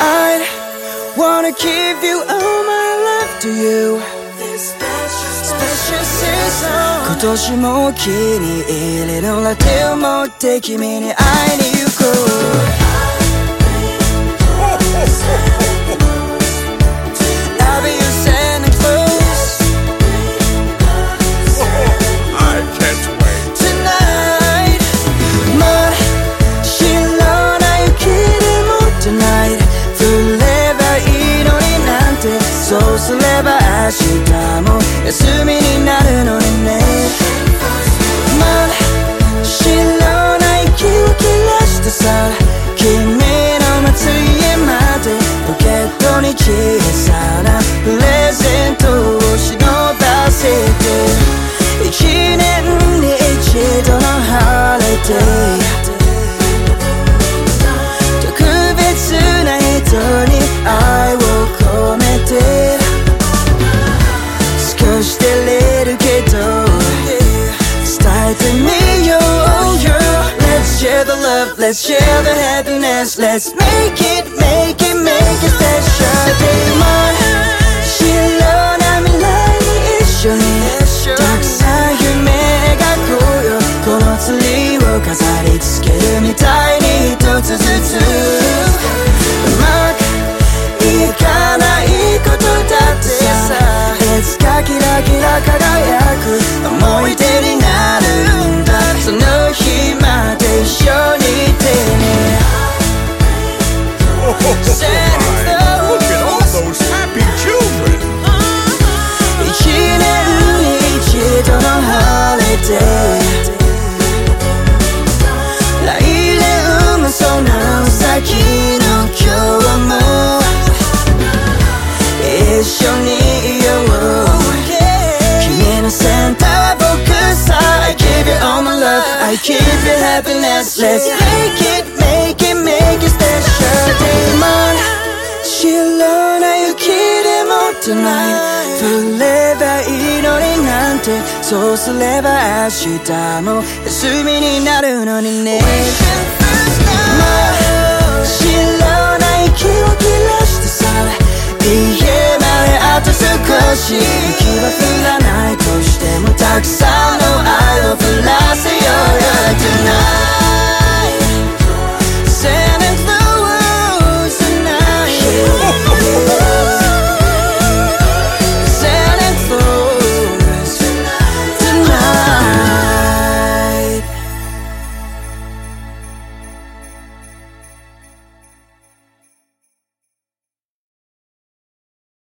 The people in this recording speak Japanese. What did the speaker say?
I wanna give you all my love to you Special season 今年も気に入りのラテを持って君に会いに行こう 明日も休みになるのにね。まだ白な息を切らしてさ君の待つ家までポケットに小さなプレゼントを忍ばせて。一年に一度のハリデ love, let's share the happiness. Let's make it, make it, make it special. Day も I give you happiness. Let's make it make it make it special. Day も白な雪でも tonight 降ればいいのになんてそうすれば明日も休みになるのにねもう白な息を切らしてさ家まであと少し雪は降らないとしてもたくさんの愛を降らせ